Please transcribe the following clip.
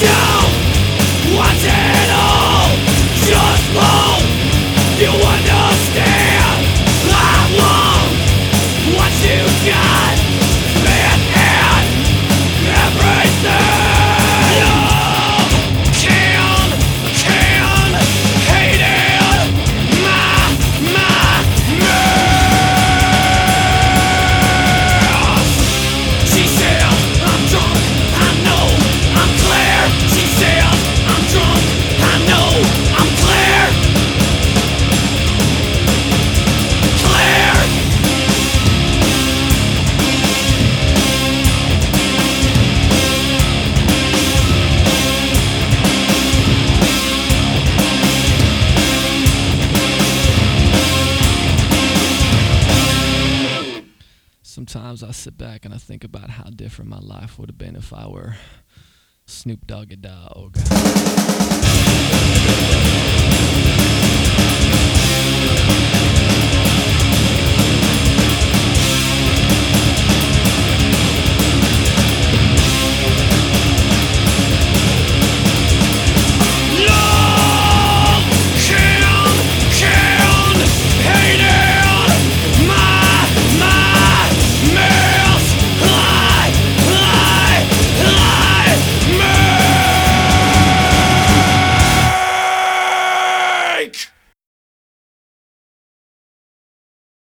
Yeah. Sometimes I sit back and I think about how different my life would have been if I were Snoop Doggy Dogg. snake!